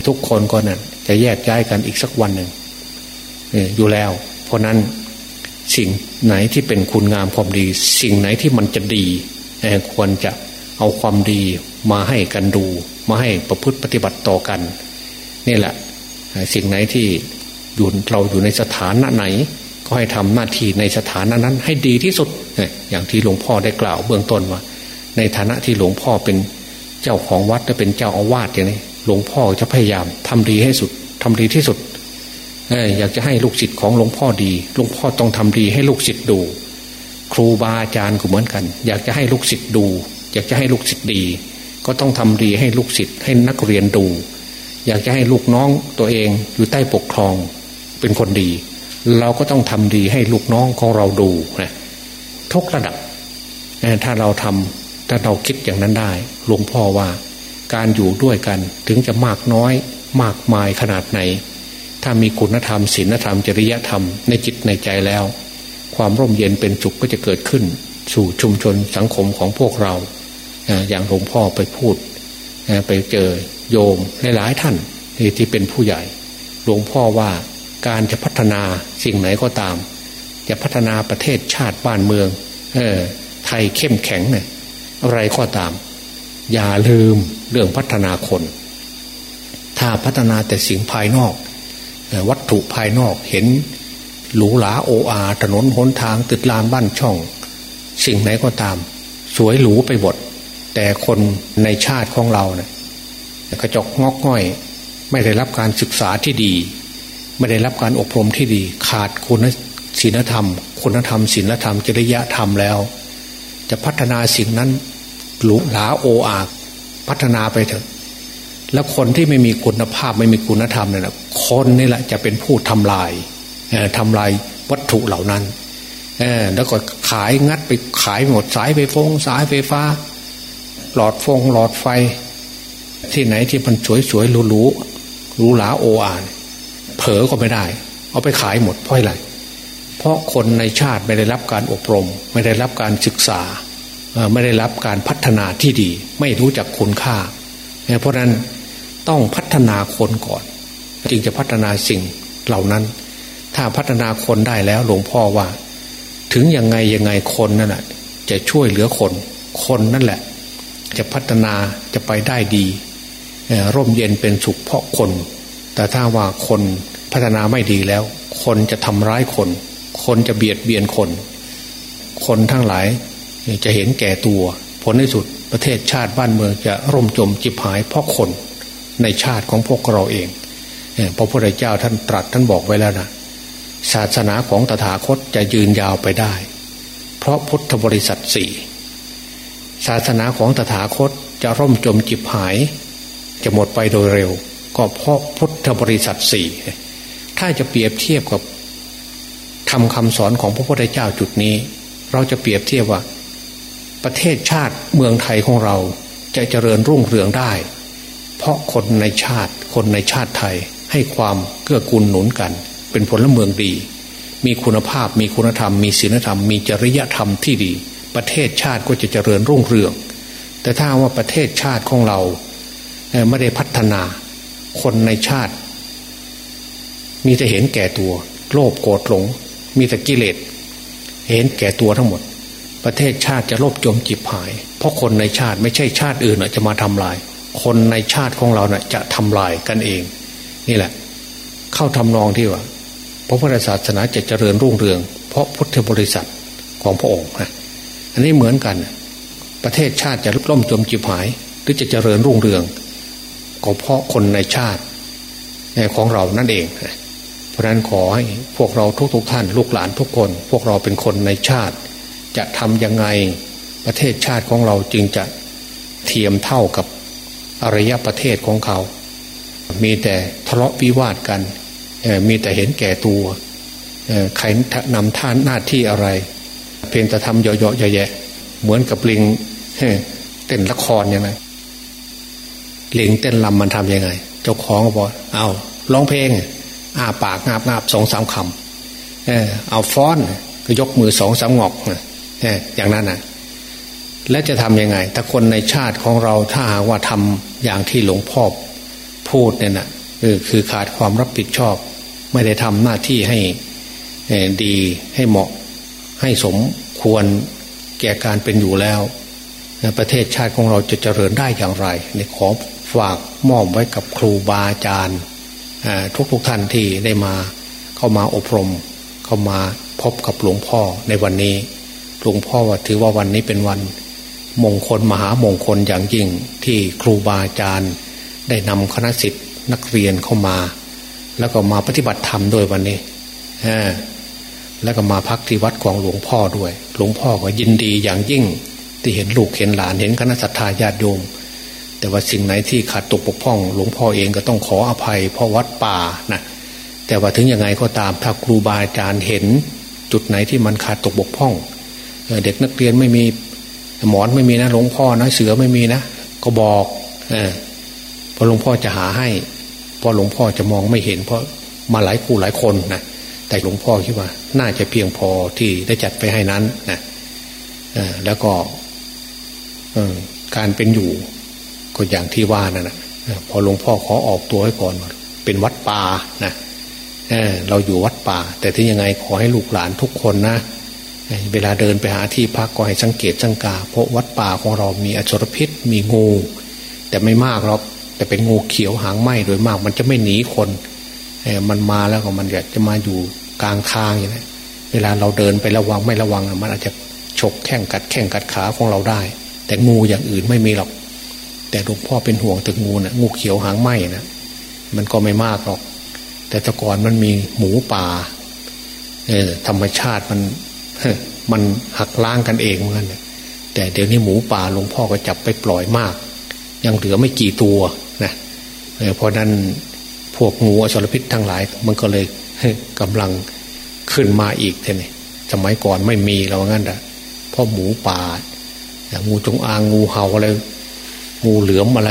ทุกคนก็นั่นจะแยกย้ายกันอีกสักวันหนึ่งอยู่แล้ว เพราะนั้นสิ่งไหนที่เป็นคุณงามความดี สิ่งไหนที่มันจะดีควรจะเอาความดีมาให้กันดู มาให้ประพฤติปฏิบัติต่อกัน นี่แหละ สิ่งไหนที่อยู่เราอยู่ในสถานะไหน ก็ให้ทำหน้าที่ในสถานะนั้นให้ดีที่สุด อย่างที่หลวงพ่อได้กล่าวเบื้องต้นว่า ในฐานะที่หลวงพ่อเป็นเจ้าของวัดและเป็นเจ้าอาวาสอย่างนี้ หลวงพ่อจะพยายามทำดีให้สุดทำดีที่สุดอยากจะให้ลูกศิษย์ของหลวงพ่อดี หลวงพ่อต้องทำดีให้ลูกศิษย์ดู ครูบาอาจารย์ก็เหมือนกัน อยากจะให้ลูกศิษย์ดู อยากจะให้ลูกศิษย์ดี ก็ต้องทำดีให้ลูกศิษย์ให้นักเรียนดู อยากจะให้ลูกน้องตัวเองอยู่ใต้ปกครอง เป็นคนดี เราก็ต้องทำดีให้ลูกน้องของเราดูนะทุกระดับ ถ้าเราทำถ้าเราคิดอย่างนั้นได้หลวงพ่อว่า การอยู่ด้วยกันถึงจะมากน้อยมากมายขนาดไหน ถ้ามีคุณธรรมศีลธรรมจริยธรรมในจิตในใจแล้ว ความร่มเย็นเป็นสุขก็จะเกิดขึ้น สู่ชุมชนสังคมของพวกเรา อย่างหลวงพ่อไปพูด ไปเจอโยมหลายๆท่านที่เป็นผู้ใหญ่ หลวงพ่อว่า การจะพัฒนาสิ่งไหนก็ตาม จะพัฒนาประเทศชาติบ้านเมือง เออไทยเข้มแข็งเนี่ยอะไรก็ตาม อย่าลืมเรื่องพัฒนาคน ถ้าพัฒนาแต่สิ่งภายนอก วัตถุภายนอกเห็นหรูหราโออาถนนหนทางตึกลานบ้านช่อง สิ่งไหนก็ตาม สวยหรูไปหมดแต่คนในชาติของเราเนี่ยกระจกงอกง่อย ไม่ได้รับการศึกษาที่ดี ไม่ได้รับการอบรมที่ดี ขาดคุณศีลธรรม คุณธรรมศีลธรรมจริยธรรมแล้ว จะพัฒนาสิ่งนั้นหรูหราโออาพัฒนาไปเถอะ แล้วคนที่ไม่มีคุณภาพไม่มีคุณธรรมเนี่ยนะคนนี่แหละจะเป็นผู้ทำลายทำลายวัตถุเหล่านั้นแล้วก็ขายงัดไปขายหมดสายไฟฟงสายไฟฟ้า หลอดฟงหลอดไฟ ที่ไหนที่มันสวยสวยหรูหรูหรูหราโออาน ลอก็ไม่ได้ เอาไปขายหมดเพราะอะไรเพราะคนในชาติไม่ได้รับการอบรม ไม่ได้รับการศึกษา ไม่ได้รับการพัฒนาที่ดี ไม่รู้จักคุณค่า เพราะนั้นต้องพัฒนาคนก่อน จึงจะพัฒนาสิ่งเหล่านั้น ถ้าพัฒนาคนได้แล้วหลวงพ่อว่า ถึงยังไงยังไงคนนั่นแหละจะช่วยเหลือคน คนนั่นแหละ จะพัฒนาจะไปได้ดี ร่มเย็นเป็นสุขเพราะคน แต่ถ้าว่าคน พัฒนาไม่ดีแล้ว คนจะทำร้ายคน คนจะเบียดเบียนคน คนทั้งหลายจะเห็นแก่ตัว ผลในสุดประเทศชาติบ้านเมืองจะร่มจมจิบหายเพราะคนในชาติของพวกเราเองพระพุทธเจ้าท่านตรัสท่านบอกไว้แล้วนะศาสนาของตถาคตจะยืนยาวไปได้ เพราะพุทธบริษัทสี่ศาสนาของตถาคตจะร่มจมจิบหาย จะหมดไปโดยเร็ว ก็เพราะพุทธบริษัทสี่ ถ้าจะเปรียบเทียบกับทำคำสอนของพระพุทธเจ้าจุดนี้ เราจะเปรียบเทียบว่า ประเทศชาติเมืองไทยของเราจะเจริญรุ่งเรืองได้ เพราะคนในชาติคนในชาติไทยให้ความเกื้อกูลหนุนกัน เป็นผลเมืองดี มีคุณภาพมีคุณธรรม มีศีลธรรม มีจริยธรรมที่ดี ประเทศชาติก็จะเจริญรุ่งเรือง แต่ถ้าว่าประเทศชาติของเราไม่ได้พัฒนา คนในชาติ มีแต่เห็นแก่ตัว โลภโกรธหลง มีแต่กิเลสเห็นแก่ตัวทั้งหมด ประเทศชาติจะลบจมจิบหาย เพราะคนในชาติไม่ใช่ชาติอื่นจะมาทำลาย คนในชาติของเราเนะ่ยจะทำลายกันเอง นี่แหละ เข้าทำนองที่ว่าพระพุทธศาสนาจะเจริญรุ่งเรือง เพราะพุทธบริษัทของพระองค์นะอันนี้เหมือนกัน ประเทศชาติจะล่มจมจิบหาย หรือจะเจริญรุ่งเรืองก็เพราะคนในชาติของเรานั่นเอง เพราะนั้นขอให้พวกเราทุกๆทท่าน ลูกหลานทุกคน พวกเราเป็นคนในชาติ จะทำยังไงประเทศชาติของเราจึงจะเทียมเท่ากับอารยประเทศของเขา มีแต่ทะเลาะวิวาทกัน มีแต่เห็นแก่ตัว ใครนำท่านหน้าที่อะไร เพียงแต่ทำเยาะๆแย่ๆเหมือนกับลิงเต้นละครยังไงลิงเต้นลำมันทำยังไง เจ้าของก็บอกเอาร้องเพลง อ้าปากงาบงาบสองสามคำเออเอาฟ้อนก็ยกมือสองสามงอกเอออย่างนั้นนะและจะทำยังไง ถ้าคนในชาติของเราถ้าหากว่าทำอย่างที่หลวงพ่อพูดเนี่ยนะคือขาดความรับผิดชอบ ไม่ได้ทำหน้าที่ให้ดีให้เหมาะ ให้สมควรแก่การเป็นอยู่แล้วประเทศชาติของเราจะเจริญได้อย่างไรในขอฝากมอบไว้กับครูบาอาจารย์ ทุกทุกท่านที่ได้มาเข้ามาอบรม เข้ามาพบกับหลวงพ่อในวันนี้หลวงพ่อว่าถือว่าวันนี้เป็นวัน มงคลมหามงคลอย่างยิ่งที่ครูบาอาจารย์ได้นำคณะสิทธิ์นักเรียนเข้ามา แล้วก็มาปฏิบัติธรรมด้วยวันนี้แล้วก็มาพักที่วัดของหลวงพ่อด้วย หลวงพ่อก็ยินดีอย่างยิ่ง ที่เห็นลูกเห็นหลานเห็นคณะสัตยาญาติโยม แต่ว่าสิ่งไหนที่ขาดตกบกพร่อง หลวงพ่อเองก็ต้องขออภัยเพราะวัดป่านะแต่ว่าถึงยังไงก็ตามถ้าครูบาอาจารย์เห็น จุดไหนที่มันขาดตกบกพร่อง เด็กนักเรียนไม่มีหมอนไม่มีนะหลวงพ่อนะเสือไม่มีนะ ก็บอกอพอหลวงพ่อจะหาให้พอหลวงพ่อจะมองไม่เห็น เพราะมาหลายคู่หลายคนนะแต่หลวงพ่อคิดว่า น่าจะเพียงพอที่ได้จัดไปให้นั้นนะแล้วก็การเป็นอยู่ ก็อย่างที่ว่านั่นนะพอหลวงพ่อขอออกตัวให้ก่อนเป็นวัดป่านะเเราอยู่วัดป่า แต่ถึงยังไงขอให้ลูกหลานทุกคนนะเวลาเดินไปหาที่พักก็ให้สังเกตสังกา เพราะวัดป่าของเรามีอสรพิษมีงู แต่ไม่มากหรอกแต่เป็นงูเขียวหางไหมโดยมาก มันจะไม่หนีคนมันมาแล้วก็มันอยากจะมาอยู่กลางทางอย่างนี้เวลาเราเดินไประวังไม่ระวังมันอาจจะฉกแข้งกัดแข้งกัดขาของเราได้ แต่งูอย่างอื่นไม่มีหรอก แต่หลวงพ่อเป็นห่วงถึงงูนะงูเขียวหางไหมนะมันก็ไม่มากหรอก แต่ตะก่อนมันมีหมูป่าเออธรรมชาติมันมันหักล้างกันเองเหมือนกันแต่เดี๋ยวนี้หมูป่าหลวงพ่อก็จับไปปล่อยมาก ยังเหลือไม่กี่ตัวนะเพราะนั้นพวกงูอสรพิษทั้งหลาย มันก็เลยกำลังขึ้นมาอีกเท่นี่สมัยก่อนไม่มีเรางั้นอะเพราะหมูป่างูจงอางงูเห่าอะไร งูเหลือมอะไร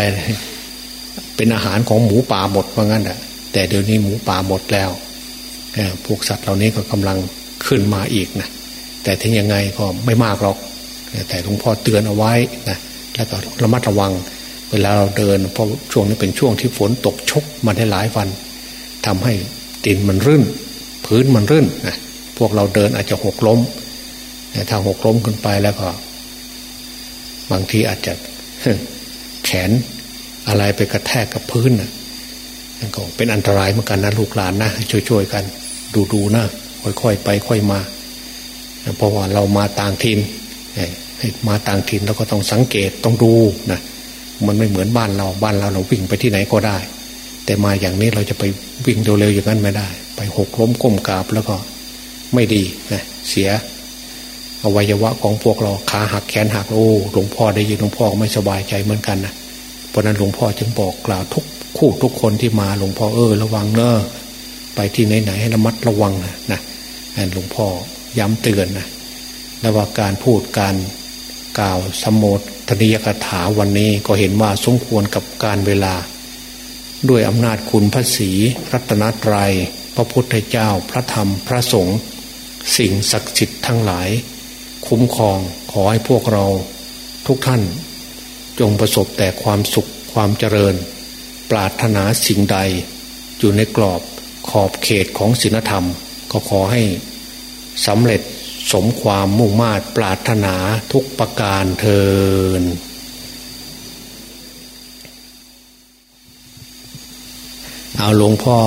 เป็นอาหารของหมูป่าหมดว่างั้นอะแต่เดี๋ยวนี้หมูป่าหมดแล้วพวกสัตว์เหล่านี้ก็กำลังขึ้นมาอีกนะแต่ถึงยังไงก็ไม่มากหรอก แต่หลวงพ่อเตือนเอาไว้นะแล้วก็ระมัดระวัง เวลาเราเดินเพราะช่วงนี้เป็นช่วงที่ฝนตกชกมาได้หลายวันทำให้ดินมันรื่น พื้นมันรื่นนะพวกเราเดินอาจจะหกล้มถ้าหกล้มขึ้นไปแล้วก็ บางทีอาจจะ น อะไรไปกระแทกกับพื้นนะนั่นก็เป็นอันตรายเหมือนกันนะลูกหลานนะช่วยๆกัน ดูๆนะค่อยๆไป ค่อยมาเพราะว่าเรามาต่างถิ่นมาต่างถิ่นเราก็ต้องสังเกตต้องดูนะมันไม่เหมือนบ้านเราบ้านเราเราวิ่งไปที่ไหนก็ได้ แต่มาอย่างนี้เราจะไปวิ่งเร็วๆอย่างนั้นไม่ได้ ไปหกล้มก้มกราบแล้วก็ไม่ดีนะเสียอวัยวะของพวกเราขาหักแขนหักโอ้หลวงพ่อได้ยินหลวงพ่อไม่สบายใจเหมือนกันนะ ราะนั้นหลวงพ่อจึงบอกกล่าวทุกคู่ทุกคนที่มาหลวงพ่อเออระวังเนอะไปที่ไหนๆให้ระมัดระวังนะนะหลวงพ่อย้ำเตือนนะและว่าการพูดการกล่าวสมโภชนิยกถาวันนี้ก็เห็นว่าสมควรกับการเวลา ด้วยอำนาจคุณพระศีรัตนตรยัย พระพุทธเจ้าพระธรรมพระสงฆ์สิ่งศักดิ์สิทธิ์ทั้งหลาย คุ้มครองขอให้พวกเราทุกท่าน จงประสบแต่ความสุขความเจริญ ปรารถนาสิ่งใด อยู่ในกรอบขอบเขตของศีลธรรม ก็ขอให้สำเร็จสมความมุ่งมา่ปรารถนาทุกประการเทินเอาหลวงพ่อ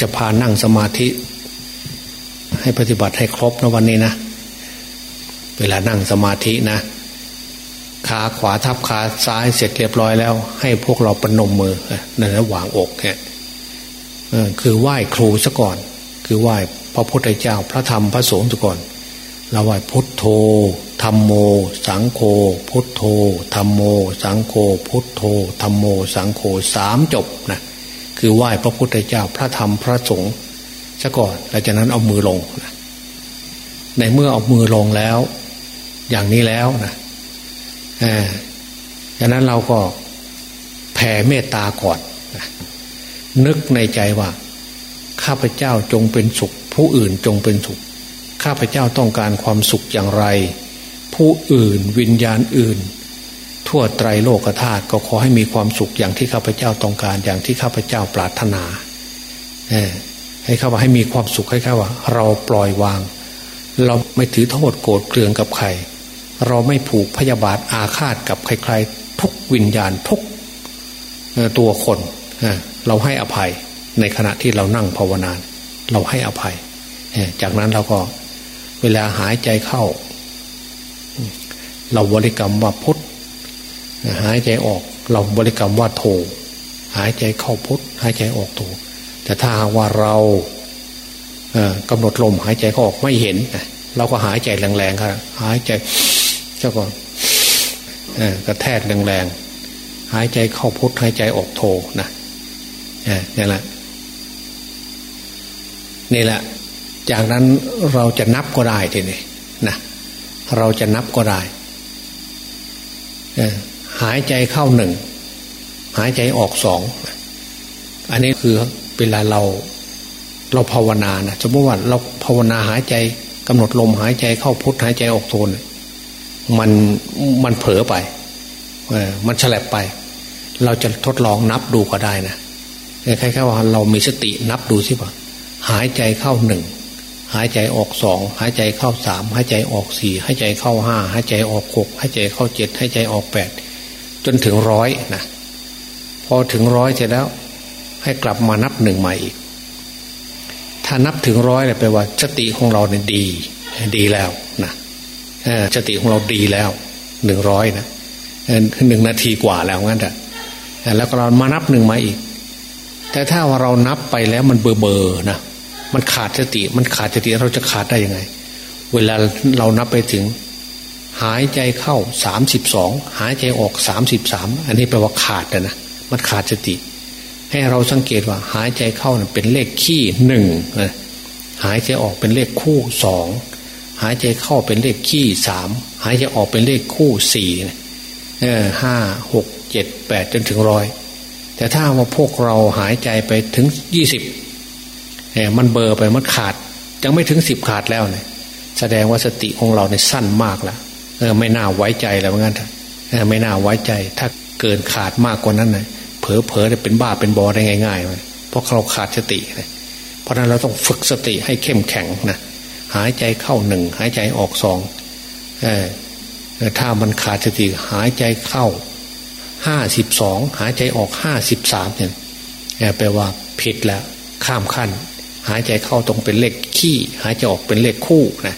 จะพานั่งสมาธิ ให้ปฏิบัติให้ครบนะวันนี้นะ เวลานั่งสมาธินะ ขาขวาทับขาซ้ายเสร็จเรียบร้อยแล้ว ให้พวกเราปนมมือในระหว่างอกเนี่ยคือไหว้ครูซะก่อน คือไหว้พระพุทธเจ้าพระธรรมพระสงฆ์ซะก่อนเราไหว้พุทโธธรรมโม สังโฆพุทโธธรรมโม สังโฆพุทโธธรรมโม สังโฆสามจบนะคือไหว้พระพุทธเจ้าพระธรรมพระสงฆ์ซะก่อนหลังจากนั้นเอามือลงนะในเมื่อเอามือลงแล้ว อย่างนี้แล้วนะ ดังนั้นเราก็แผ่เมตตาก่อนนึกในใจว่า ข้าพเจ้าจงเป็นสุข ผู้อื่นจงเป็นสุข ข้าพเจ้าต้องการความสุขอย่างไร ผู้อื่นวิญญาณอื่น ทั่วไตรโลกธาตุก็ขอให้มีความสุขอย่างที่ข้าพเจ้าต้องการอย่างที่ข้าพเจ้าปรารถนาให้ข้าว่าให้มีความสุขให้ข้าว่า เราปล่อยวาง เราไม่ถือโทษโกรธเกลืองกับใคร เราไม่ผูกพยาบาทอาฆาตกับใครๆ ทุกวิญญาณทุกตัวคนเราให้อภัยในขณะที่เรานั่งภาวนาเราให้อภัย จากนั้นเราก็เวลาหายใจเข้า เราบริกรรมว่าพุทธหายใจออก เราบริกรรมว่าโทหายใจเข้าพุทธหายใจออกโทแต่ถ้าว่าเรากำหนดลมหายใจเข้าออกไม่เห็น เราก็หายใจแรงๆครับหายใจ จ้าก่อนกระแทกแรงๆหายใจเข้าพุทธหายใจออกโทนะนี่แหละนี่แหละ จากนั้นเราจะนับก็ได้ทีนี้นะเราจะนับก็ได้หายใจเข้าหนึ่งหายใจออกสองอันนี้คือเวลาเราเราภาวนานะสมมติว่าเราภาวนาหายใจกำหนดลมหายใจเข้าพุทหายใจออกโทน มันมันเผลอไปมันฉลับไป เราจะทดลองนับดูก็ได้นะคล้ายๆว่าเรามีสตินับดูสิว่าหายใจเข้าหนึ่งหายใจออกสองหายใจเข้าสามหายใจออกสี่หายใจเข้าห้าหายใจออกหกหายใจเข้าเจ็ดหายใจออกแปดจนถึงร้อยนะพอถึงร้อยเสร็จแล้ว ให้กลับมานับหนึ่งใหม่อีก ถ้านับถึงร้อยเนี่ยแปลว่าสติของเราเนี่ยดี ดีแล้ว สติของเราดีแล้วหนึ่งร้อยนะหนึ่งนาทีกว่าแล้วงั้นแต่แล้วก็เรามานับหนึ่งมาอีก แต่ถ้าว่าเรานับไปแล้วมันเบอร์เบอร์นะมันขาดสติ มันขาดสติเราจะขาดได้ยังไง เวลาเรานับไปถึง หายใจเข้าสามสิบสองหายใจออกสามสิบสามอันนี้แปลว่าขาดนะมันขาดสติ ให้เราสังเกตว่า หายใจเข้าเป็นเลขขี้หนึ่งหายใจออกเป็นเลขคู่สอง หายใจเข้าเป็นเลขขี้สามหายใจออกเป็นเลขคู่สี่เออห้าหกเจ็ดแปดจนถึงร้อยแต่ถ้าว่าพวกเราหายใจไปถึงยี่สิบมันเบอร์ไปมันขาด ยังไม่ถึงสิบขาดแล้วเนี่ยแสดงว่าสติของเราเนี่ยสั้นมากแล้วเออไม่น่าไว้ใจแล้วงั้นเออไม่น่าไว้ใจ ถ้าเกินขาดมากกว่านั้นเลยเผลอเผลอจะเป็นบ้าเป็นบอได้ง่ายๆเลยเพราะเราขาดสติเลยเพราะนั้นเราต้องฝึกสติให้เข้มแข็งนะ หายใจเข้าหนึ่งหายใจออกสองถ้ามันขาดสติหายใจเข้าห้าสิบสองหายใจออกห้าสิบสามเนี่ยแปลว่าผิดแล้วข้ามขั้น หายใจเข้าตรงเป็นเลขขี้ หายใจออกเป็นเลขคู่นะ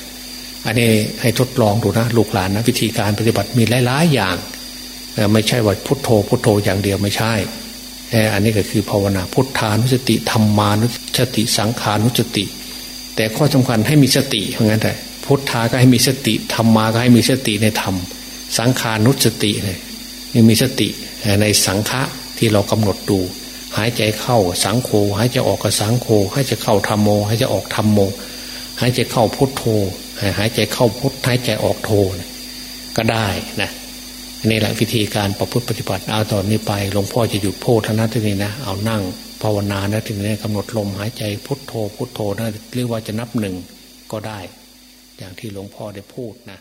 อันนี้ให้ทดลองดูนะลูกหลานนะวิธีการปฏิบัติมีหลายๆอย่างไม่ใช่ว่าพุทโธพุทโธอย่างเดียวไม่ใช่อันนี้ก็คือภาวนาพุทธานุสติธรรมานุสติสังขานุสติ แต่ข้อสำคัญให้มีสติเพราะงั้นแต่พุทธาก็ให้มีสติธรรมาก็ให้มีสติในธรรม สังขานุสติเลยมีสติในสังฆะที่เรากำหนดดู หายใจเข้าสังโฆหายใจออกกับสังโฆหายใจเข้าธรรมโมหายใจออกธรรมโมหายใจเข้าพุทโธหายใจเข้าพุทหายใจออกโธก็ได้นะนี่แหละวิธีการประพฤติปฏิบัติเอาตอนนี้ไปหลวงพ่อจะหยุดโพธนะที่นี่นะเอานั่ง ภาวนานะทีนี้กำหนดลมหายใจพุทโธพุทโธนะหรือว่าจะนับหนึ่งก็ได้ อย่างที่หลวงพ่อได้พูดนะ